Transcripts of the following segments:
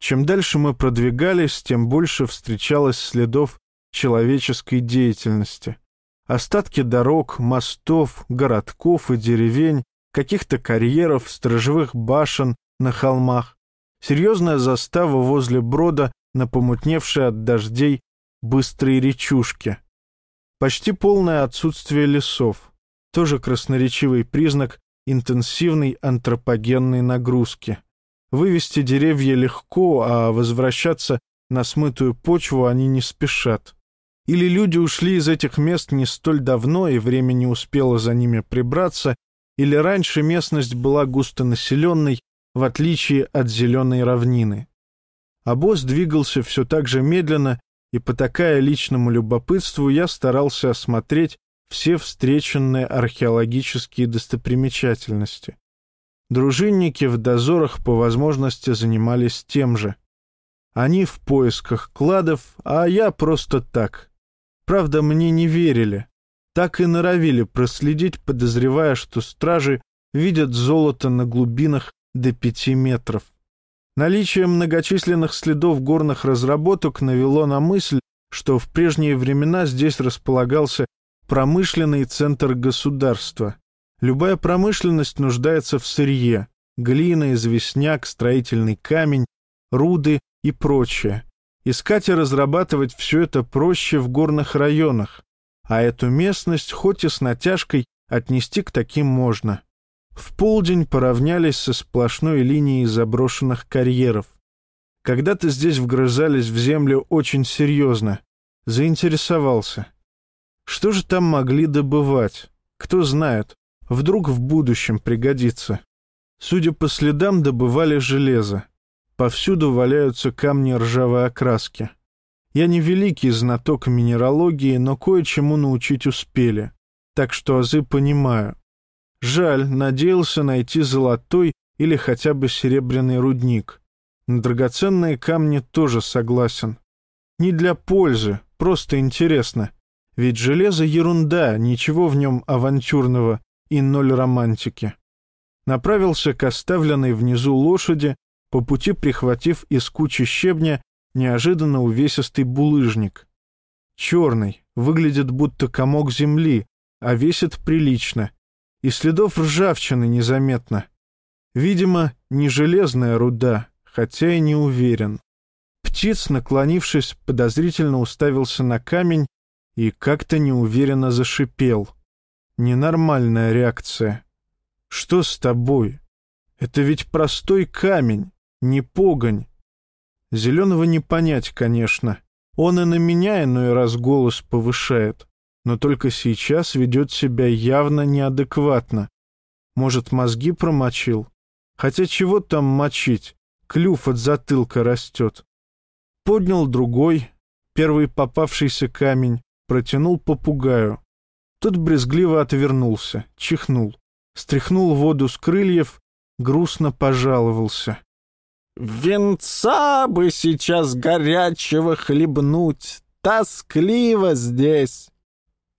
Чем дальше мы продвигались, тем больше встречалось следов человеческой деятельности. Остатки дорог, мостов, городков и деревень, каких-то карьеров, сторожевых башен на холмах, серьезная застава возле брода на помутневшей от дождей быстрой речушке. Почти полное отсутствие лесов, тоже красноречивый признак интенсивной антропогенной нагрузки. Вывести деревья легко, а возвращаться на смытую почву они не спешат. Или люди ушли из этих мест не столь давно, и время не успело за ними прибраться, или раньше местность была густонаселенной, в отличие от зеленой равнины. Босс двигался все так же медленно, и, потакая личному любопытству, я старался осмотреть все встреченные археологические достопримечательности. Дружинники в дозорах по возможности занимались тем же. Они в поисках кладов, а я просто так. Правда, мне не верили. Так и норовили проследить, подозревая, что стражи видят золото на глубинах до пяти метров. Наличие многочисленных следов горных разработок навело на мысль, что в прежние времена здесь располагался промышленный центр государства. Любая промышленность нуждается в сырье – глина, известняк, строительный камень, руды и прочее. Искать и разрабатывать все это проще в горных районах, а эту местность хоть и с натяжкой отнести к таким можно. В полдень поравнялись со сплошной линией заброшенных карьеров. Когда-то здесь вгрызались в землю очень серьезно. Заинтересовался. Что же там могли добывать? Кто знает. Вдруг в будущем пригодится. Судя по следам, добывали железо. Повсюду валяются камни ржавой окраски. Я не великий знаток минералогии, но кое-чему научить успели. Так что азы понимаю. Жаль, надеялся найти золотой или хотя бы серебряный рудник. На драгоценные камни тоже согласен. Не для пользы, просто интересно. Ведь железо — ерунда, ничего в нем авантюрного и ноль романтики. Направился к оставленной внизу лошади, по пути прихватив из кучи щебня неожиданно увесистый булыжник. Черный, выглядит будто комок земли, а весит прилично, и следов ржавчины незаметно. Видимо, не железная руда, хотя и не уверен. Птиц, наклонившись, подозрительно уставился на камень и как-то неуверенно зашипел — Ненормальная реакция. Что с тобой? Это ведь простой камень, не погонь. Зеленого не понять, конечно. Он и на меня иной раз голос повышает, но только сейчас ведет себя явно неадекватно. Может, мозги промочил? Хотя чего там мочить? Клюв от затылка растет. Поднял другой, первый попавшийся камень, протянул попугаю. Тот брезгливо отвернулся, чихнул, стряхнул воду с крыльев, грустно пожаловался. «Венца бы сейчас горячего хлебнуть, тоскливо здесь!»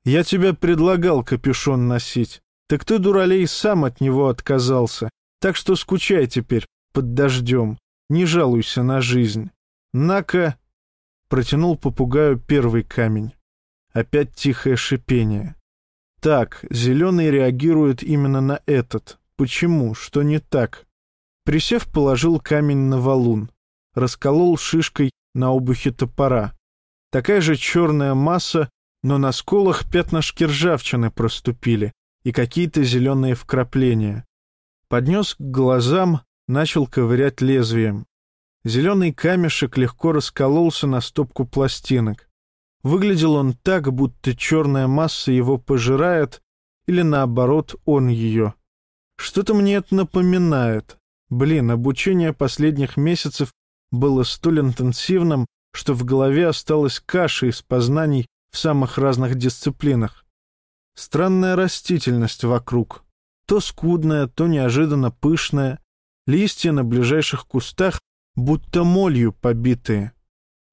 «Я тебе предлагал капюшон носить, так ты, дуралей, сам от него отказался, так что скучай теперь под дождем, не жалуйся на жизнь. На-ка!» Протянул попугаю первый камень. Опять тихое шипение. Так, зеленый реагирует именно на этот. Почему? Что не так? Присев, положил камень на валун. Расколол шишкой на обухе топора. Такая же черная масса, но на сколах пятнышки ржавчины проступили и какие-то зеленые вкрапления. Поднес к глазам, начал ковырять лезвием. Зеленый камешек легко раскололся на стопку пластинок. Выглядел он так, будто черная масса его пожирает, или наоборот, он ее. Что-то мне это напоминает. Блин, обучение последних месяцев было столь интенсивным, что в голове осталась каша из познаний в самых разных дисциплинах. Странная растительность вокруг. То скудная, то неожиданно пышная. Листья на ближайших кустах будто молью побитые.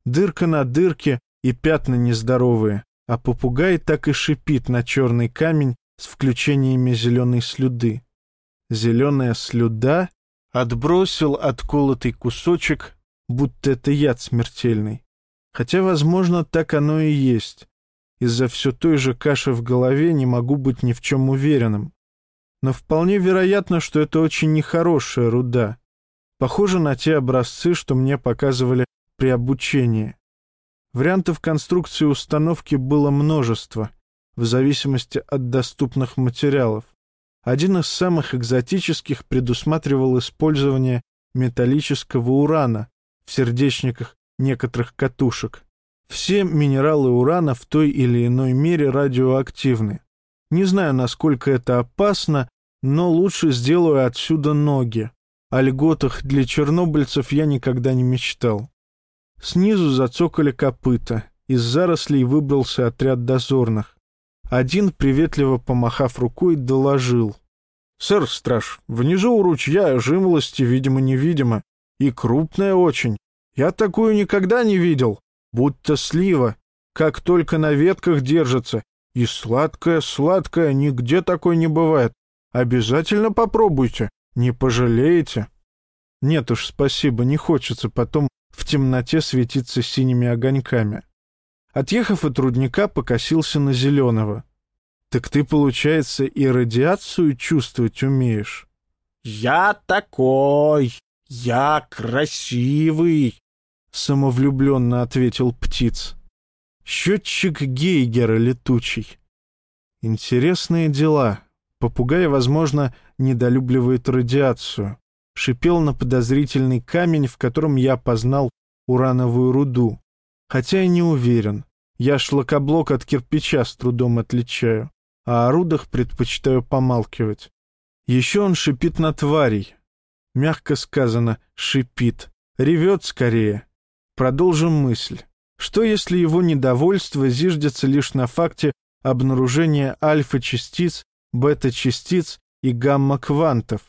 Дырка на дырке, и пятна нездоровые, а попугай так и шипит на черный камень с включениями зеленой слюды. Зеленая слюда отбросил отколотый кусочек, будто это яд смертельный. Хотя, возможно, так оно и есть. Из-за все той же каши в голове не могу быть ни в чем уверенным. Но вполне вероятно, что это очень нехорошая руда. Похоже на те образцы, что мне показывали при обучении. Вариантов конструкции установки было множество, в зависимости от доступных материалов. Один из самых экзотических предусматривал использование металлического урана в сердечниках некоторых катушек. Все минералы урана в той или иной мере радиоактивны. Не знаю, насколько это опасно, но лучше сделаю отсюда ноги. О льготах для чернобыльцев я никогда не мечтал. Снизу зацокали копыта. Из зарослей выбрался отряд дозорных. Один, приветливо помахав рукой, доложил. — Сэр Страж, внизу у ручья жимолости, видимо-невидимо, и крупная очень. Я такую никогда не видел, будто слива, как только на ветках держится, и сладкая-сладкая, нигде такой не бывает. Обязательно попробуйте, не пожалеете. Нет уж, спасибо, не хочется потом в темноте светиться синими огоньками. Отъехав от рудника, покосился на зеленого. Так ты, получается, и радиацию чувствовать умеешь? Я такой, я красивый, самовлюбленно ответил птиц. Счетчик Гейгера летучий. Интересные дела. Попугай, возможно, недолюбливает радиацию. Шипел на подозрительный камень, в котором я познал урановую руду. Хотя и не уверен. Я шлакоблок от кирпича с трудом отличаю, а о рудах предпочитаю помалкивать. Еще он шипит на тварей. Мягко сказано «шипит». Ревет скорее. Продолжим мысль. Что если его недовольство зиждется лишь на факте обнаружения альфа-частиц бета-частиц и гамма-квантов.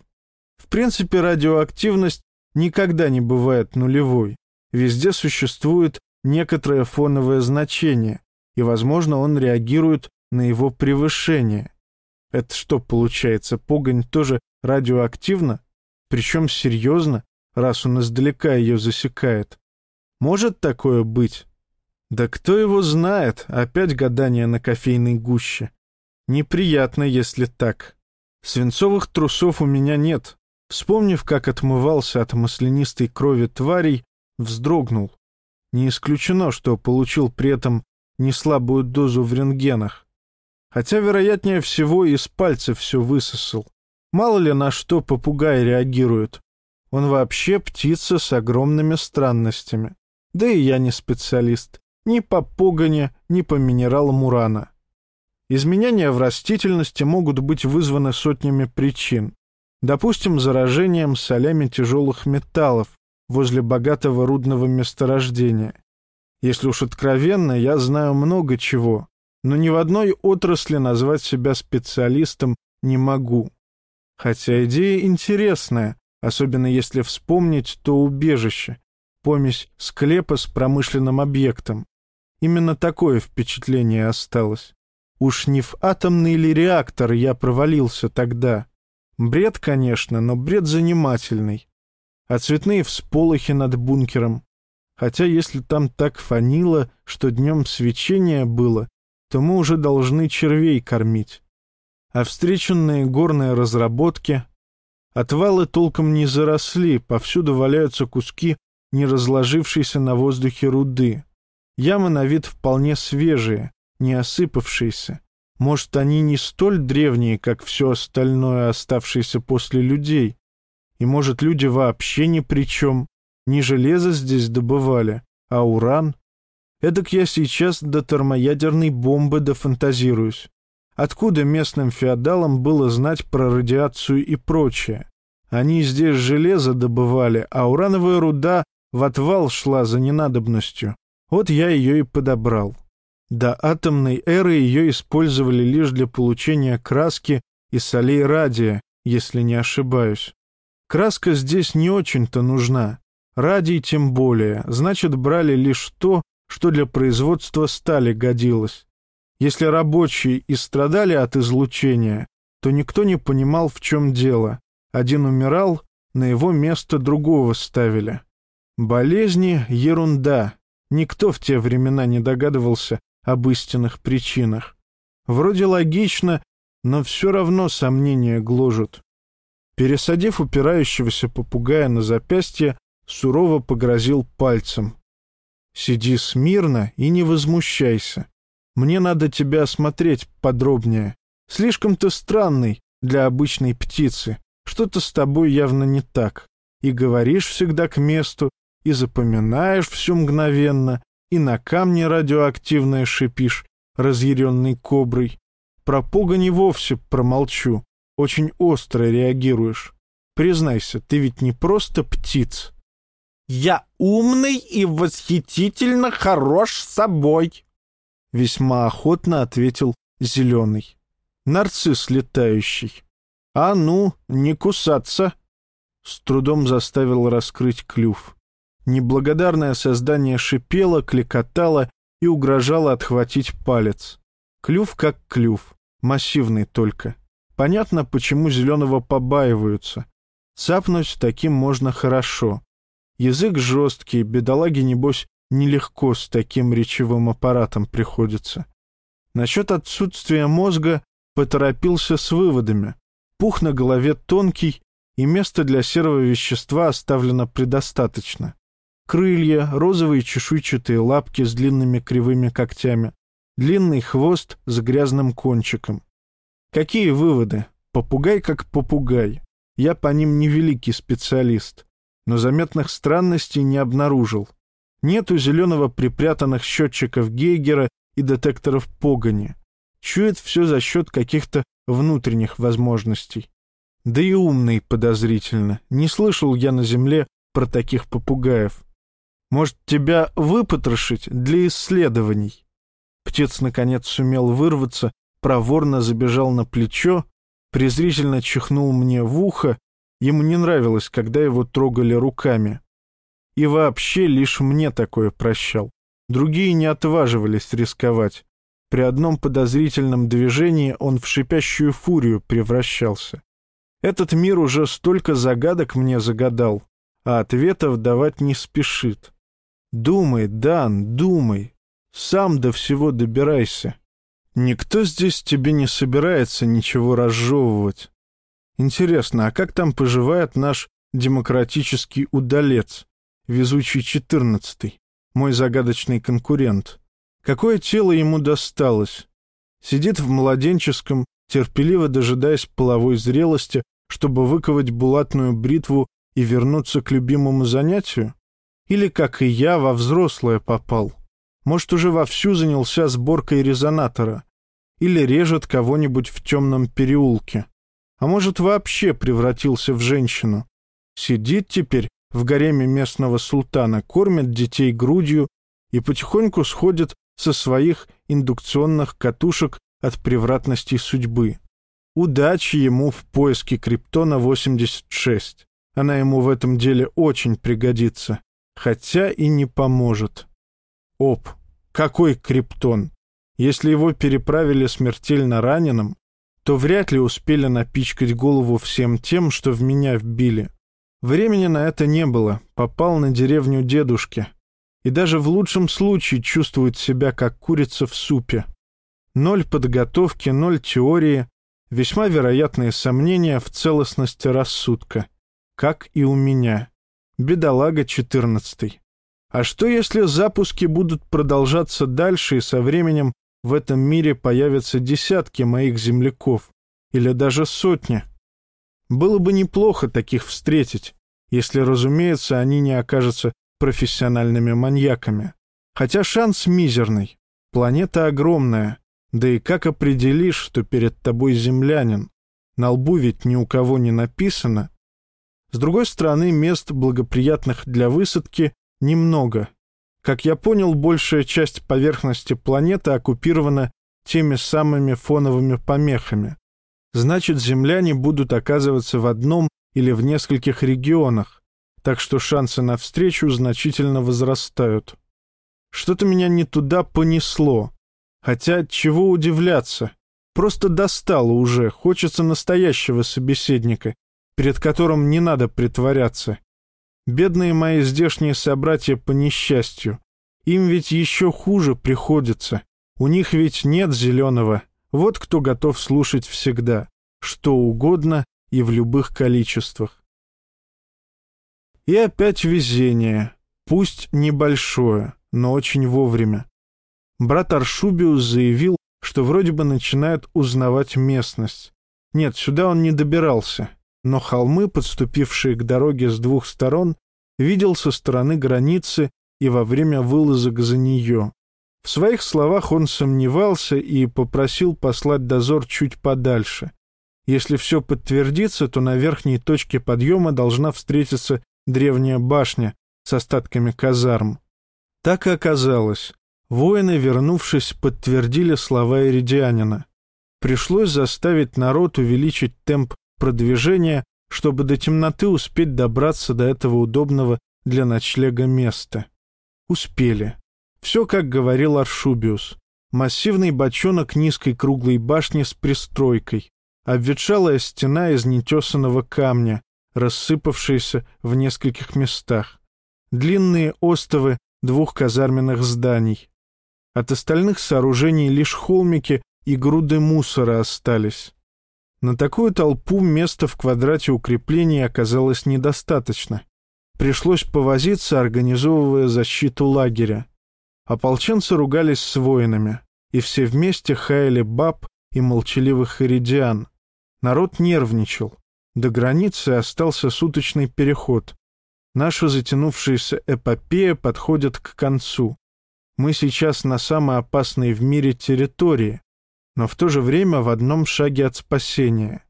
Принципе, радиоактивность никогда не бывает нулевой. Везде существует некоторое фоновое значение, и, возможно, он реагирует на его превышение. Это что получается, погонь тоже радиоактивна? Причем серьезно, раз он издалека ее засекает. Может такое быть? Да кто его знает, опять гадание на кофейной гуще. Неприятно, если так. Свинцовых трусов у меня нет. Вспомнив, как отмывался от маслянистой крови тварей, вздрогнул. Не исключено, что получил при этом неслабую дозу в рентгенах. Хотя, вероятнее всего, из пальца все высосал. Мало ли на что попугай реагирует. Он вообще птица с огромными странностями. Да и я не специалист. Ни по погоне, ни по минералам урана. Изменения в растительности могут быть вызваны сотнями причин. Допустим, заражением солями тяжелых металлов возле богатого рудного месторождения. Если уж откровенно, я знаю много чего, но ни в одной отрасли назвать себя специалистом не могу. Хотя идея интересная, особенно если вспомнить то убежище, помесь склепа с промышленным объектом. Именно такое впечатление осталось. Уж не в атомный ли реактор я провалился тогда? Бред, конечно, но бред занимательный. А цветные всполохи над бункером. Хотя если там так фанило, что днем свечение было, то мы уже должны червей кормить. А встреченные горные разработки... Отвалы толком не заросли, повсюду валяются куски не разложившейся на воздухе руды. Ямы на вид вполне свежие, не осыпавшиеся. Может, они не столь древние, как все остальное, оставшееся после людей. И, может, люди вообще ни при чем. Не железо здесь добывали, а уран. Эдак я сейчас до термоядерной бомбы дофантазируюсь. Откуда местным феодалам было знать про радиацию и прочее? Они здесь железо добывали, а урановая руда в отвал шла за ненадобностью. Вот я ее и подобрал. До атомной эры ее использовали лишь для получения краски и солей радия, если не ошибаюсь. Краска здесь не очень-то нужна. Радий тем более, значит, брали лишь то, что для производства стали годилось. Если рабочие и страдали от излучения, то никто не понимал, в чем дело. Один умирал, на его место другого ставили. Болезни — ерунда. Никто в те времена не догадывался об истинных причинах. Вроде логично, но все равно сомнения гложут. Пересадив упирающегося попугая на запястье, сурово погрозил пальцем. «Сиди смирно и не возмущайся. Мне надо тебя осмотреть подробнее. Слишком ты странный для обычной птицы. Что-то с тобой явно не так. И говоришь всегда к месту, и запоминаешь все мгновенно, и на камне радиоактивное шипишь, разъяренный коброй. Про погони вовсе промолчу. Очень остро реагируешь. Признайся, ты ведь не просто птиц. Я умный и восхитительно хорош собой, весьма охотно ответил Зеленый. Нарцисс летающий. А ну, не кусаться. С трудом заставил раскрыть клюв. Неблагодарное создание шипело, кликотало и угрожало отхватить палец. Клюв как клюв, массивный только. Понятно, почему зеленого побаиваются. Цапнуть таким можно хорошо. Язык жесткий, бедолаге, небось, нелегко с таким речевым аппаратом приходится. Насчет отсутствия мозга поторопился с выводами. Пух на голове тонкий, и места для серого вещества оставлено предостаточно. Крылья, розовые чешуйчатые лапки с длинными кривыми когтями, длинный хвост с грязным кончиком. Какие выводы? Попугай как попугай. Я по ним не великий специалист, но заметных странностей не обнаружил. Нет у зеленого припрятанных счетчиков Гейгера и детекторов погони. Чует все за счет каких-то внутренних возможностей. Да и умный подозрительно. Не слышал я на земле про таких попугаев. Может, тебя выпотрошить для исследований? Птиц, наконец, сумел вырваться проворно забежал на плечо, презрительно чихнул мне в ухо, ему не нравилось, когда его трогали руками. И вообще лишь мне такое прощал. Другие не отваживались рисковать. При одном подозрительном движении он в шипящую фурию превращался. Этот мир уже столько загадок мне загадал, а ответов давать не спешит. Думай, Дан, думай. Сам до всего добирайся. Никто здесь тебе не собирается ничего разжевывать. Интересно, а как там поживает наш демократический удалец, везучий четырнадцатый, мой загадочный конкурент? Какое тело ему досталось? Сидит в младенческом, терпеливо дожидаясь половой зрелости, чтобы выковать булатную бритву и вернуться к любимому занятию? Или, как и я, во взрослое попал? Может, уже вовсю занялся сборкой резонатора? или режет кого-нибудь в темном переулке. А может, вообще превратился в женщину. Сидит теперь в гареме местного султана, кормит детей грудью и потихоньку сходит со своих индукционных катушек от превратностей судьбы. Удачи ему в поиске Криптона-86. Она ему в этом деле очень пригодится, хотя и не поможет. Оп, какой Криптон? Если его переправили смертельно раненым, то вряд ли успели напичкать голову всем тем, что в меня вбили. Времени на это не было, попал на деревню дедушки. И даже в лучшем случае чувствует себя как курица в супе. Ноль подготовки, ноль теории, весьма вероятные сомнения в целостности рассудка. Как и у меня. Бедолага четырнадцатый. А что если запуски будут продолжаться дальше и со временем в этом мире появятся десятки моих земляков, или даже сотни. Было бы неплохо таких встретить, если, разумеется, они не окажутся профессиональными маньяками. Хотя шанс мизерный. Планета огромная. Да и как определишь, что перед тобой землянин? На лбу ведь ни у кого не написано. С другой стороны, мест, благоприятных для высадки, немного. Как я понял, большая часть поверхности планеты оккупирована теми самыми фоновыми помехами. Значит, земляне будут оказываться в одном или в нескольких регионах, так что шансы на встречу значительно возрастают. Что-то меня не туда понесло. Хотя, чего удивляться? Просто достало уже, хочется настоящего собеседника, перед которым не надо притворяться. Бедные мои здешние собратья по несчастью. Им ведь еще хуже приходится. У них ведь нет зеленого. Вот кто готов слушать всегда, что угодно и в любых количествах. И опять везение, пусть небольшое, но очень вовремя. Брат Аршубиус заявил, что вроде бы начинает узнавать местность. Нет, сюда он не добирался, но холмы, подступившие к дороге с двух сторон, видел со стороны границы и во время вылазок за нее. В своих словах он сомневался и попросил послать дозор чуть подальше. Если все подтвердится, то на верхней точке подъема должна встретиться древняя башня с остатками казарм. Так и оказалось. Воины, вернувшись, подтвердили слова Иридианина. Пришлось заставить народ увеличить темп продвижения, чтобы до темноты успеть добраться до этого удобного для ночлега места. Успели. Все, как говорил Аршубиус. Массивный бочонок низкой круглой башни с пристройкой, обветшалая стена из нетесанного камня, рассыпавшаяся в нескольких местах, длинные остовы двух казарменных зданий. От остальных сооружений лишь холмики и груды мусора остались. На такую толпу места в квадрате укреплений оказалось недостаточно. Пришлось повозиться, организовывая защиту лагеря. Ополченцы ругались с воинами, и все вместе хаяли баб и молчаливых иридиан. Народ нервничал. До границы остался суточный переход. Наша затянувшаяся эпопея подходит к концу. Мы сейчас на самой опасной в мире территории, но в то же время в одном шаге от спасения.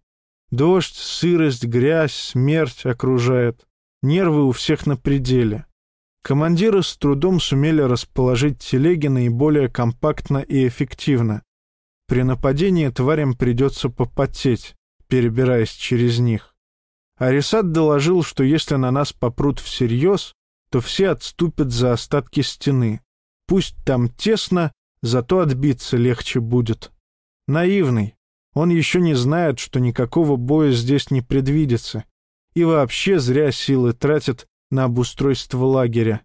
Дождь, сырость, грязь, смерть окружает. Нервы у всех на пределе. Командиры с трудом сумели расположить телеги наиболее компактно и эффективно. При нападении тварям придется попотеть, перебираясь через них. Арисат доложил, что если на нас попрут всерьез, то все отступят за остатки стены. Пусть там тесно, зато отбиться легче будет. Наивный. Он еще не знает, что никакого боя здесь не предвидится. И вообще зря силы тратит на обустройство лагеря.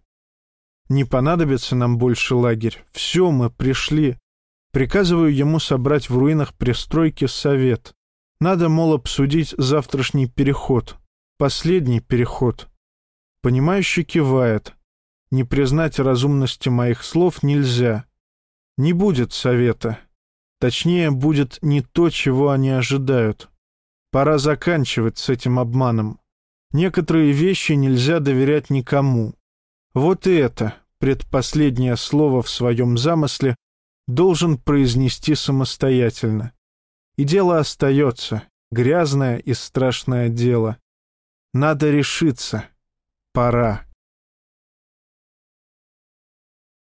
Не понадобится нам больше лагерь. Все, мы пришли. Приказываю ему собрать в руинах пристройки совет. Надо, мол, обсудить завтрашний переход. Последний переход. Понимающий кивает. Не признать разумности моих слов нельзя. Не будет совета. Точнее, будет не то, чего они ожидают. Пора заканчивать с этим обманом. Некоторые вещи нельзя доверять никому. Вот и это, предпоследнее слово в своем замысле, должен произнести самостоятельно. И дело остается, грязное и страшное дело. Надо решиться. Пора.